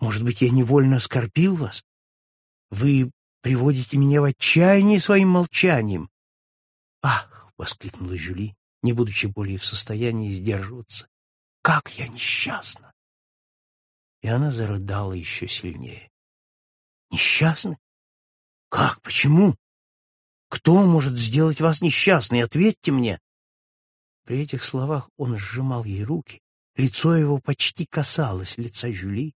Может быть, я невольно оскорбил вас? Вы приводите меня в отчаяние своим молчанием. «Ах!» — воскликнула Жюли, не будучи более в состоянии сдерживаться. «Как я несчастна!» И она зарыдала еще сильнее. «Несчастны? Как? Почему? Кто может сделать вас несчастной? Ответьте мне!» При этих словах он сжимал ей руки, лицо его почти касалось лица Жюли,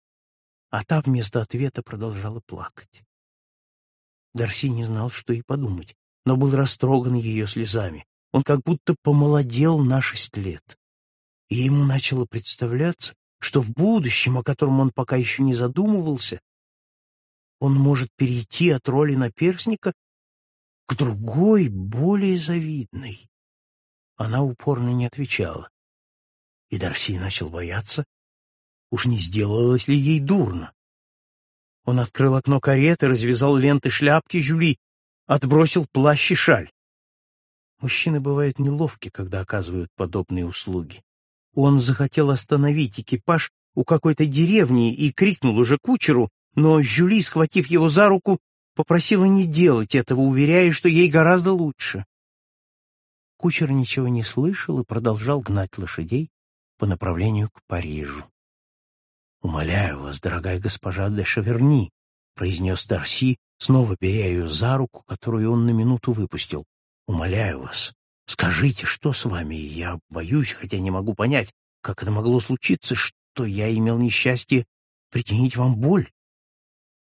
а та вместо ответа продолжала плакать. Дарси не знал, что и подумать, но был растроган ее слезами. Он как будто помолодел на шесть лет. И ему начало представляться, что в будущем, о котором он пока еще не задумывался, он может перейти от роли наперсника к другой, более завидной. Она упорно не отвечала. И Дарси начал бояться, уж не сделалось ли ей дурно. Он открыл окно кареты, развязал ленты шляпки Жюли, отбросил плащ и шаль. Мужчины бывают неловки, когда оказывают подобные услуги. Он захотел остановить экипаж у какой-то деревни и крикнул уже кучеру, но Жюли, схватив его за руку, попросила не делать этого, уверяя, что ей гораздо лучше. Кучер ничего не слышал и продолжал гнать лошадей по направлению к Парижу. «Умоляю вас, дорогая госпожа де Шаверни», — произнес Дарси, снова беря ее за руку, которую он на минуту выпустил. «Умоляю вас, скажите, что с вами? Я боюсь, хотя не могу понять, как это могло случиться, что я имел несчастье причинить вам боль».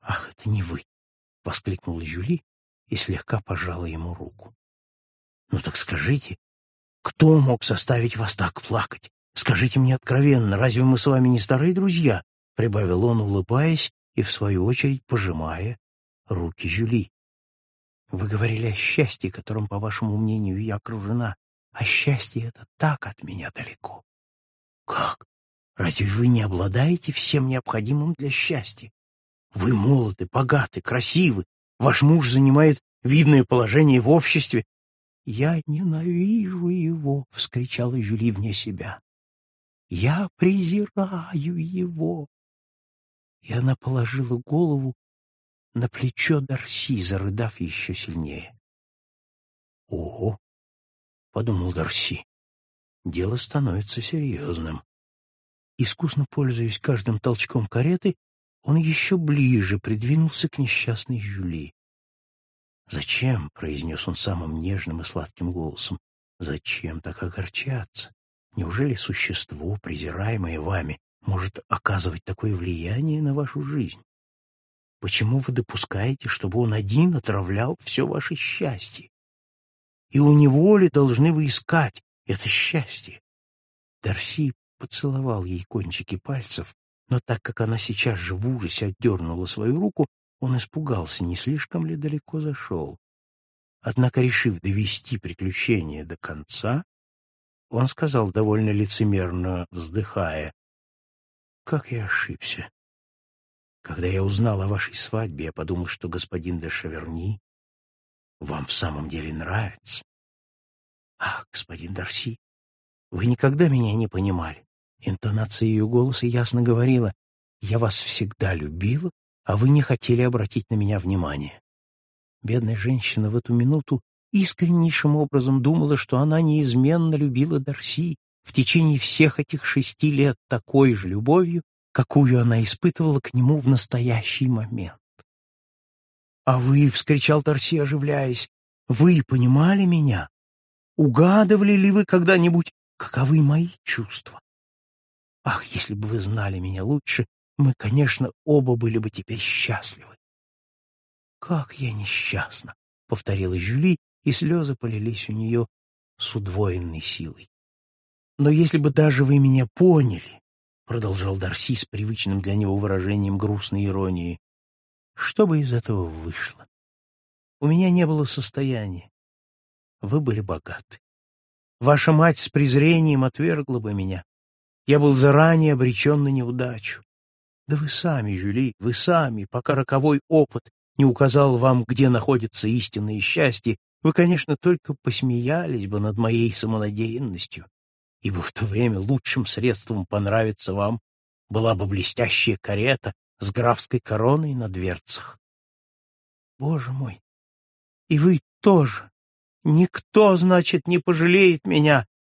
«Ах, это не вы!» — воскликнула Жюли и слегка пожала ему руку. «Ну так скажите, кто мог заставить вас так плакать? Скажите мне откровенно, разве мы с вами не старые друзья?» — прибавил он, улыбаясь и, в свою очередь, пожимая руки Жюли. «Вы говорили о счастье, которым, по вашему мнению, я окружена, а счастье это так от меня далеко. Как? Разве вы не обладаете всем необходимым для счастья? Вы молоды, богаты, красивы, ваш муж занимает видное положение в обществе. «Я ненавижу его!» — вскричала Жюли вне себя. Я презираю его. И она положила голову на плечо Дарси, зарыдав еще сильнее. «О!» — подумал Дарси. «Дело становится серьезным». Искусно пользуясь каждым толчком кареты, он еще ближе придвинулся к несчастной Жюли. «Зачем?» — произнес он самым нежным и сладким голосом. «Зачем так огорчаться? Неужели существо, презираемое вами, может оказывать такое влияние на вашу жизнь? Почему вы допускаете, чтобы он один отравлял все ваше счастье? И у него ли должны вы искать это счастье? Дарси поцеловал ей кончики пальцев, но так как она сейчас же в ужасе отдернула свою руку, он испугался, не слишком ли далеко зашел. Однако, решив довести приключение до конца, он сказал довольно лицемерно, вздыхая, «Как я ошибся. Когда я узнал о вашей свадьбе, я подумал, что господин де Шаверни вам в самом деле нравится. Ах, господин Дарси, вы никогда меня не понимали. Интонация ее голоса ясно говорила, я вас всегда любила, а вы не хотели обратить на меня внимание. Бедная женщина в эту минуту искреннейшим образом думала, что она неизменно любила Дарси в течение всех этих шести лет такой же любовью, какую она испытывала к нему в настоящий момент. «А вы», — вскричал Дарси, оживляясь, — «вы понимали меня? Угадывали ли вы когда-нибудь, каковы мои чувства? Ах, если бы вы знали меня лучше, мы, конечно, оба были бы теперь счастливы». «Как я несчастна!» — повторила Жюли, и слезы полились у нее с удвоенной силой. «Но если бы даже вы меня поняли», — продолжал Дарси с привычным для него выражением грустной иронии, «что бы из этого вышло? У меня не было состояния. Вы были богаты. Ваша мать с презрением отвергла бы меня. Я был заранее обречен на неудачу. Да вы сами, Жюли, вы сами, пока роковой опыт не указал вам, где находится истинное счастье, вы, конечно, только посмеялись бы над моей самонадеянностью, ибо в то время лучшим средством понравиться вам была бы блестящая карета, с графской короной на дверцах. Боже мой! И вы тоже! Никто, значит, не пожалеет меня,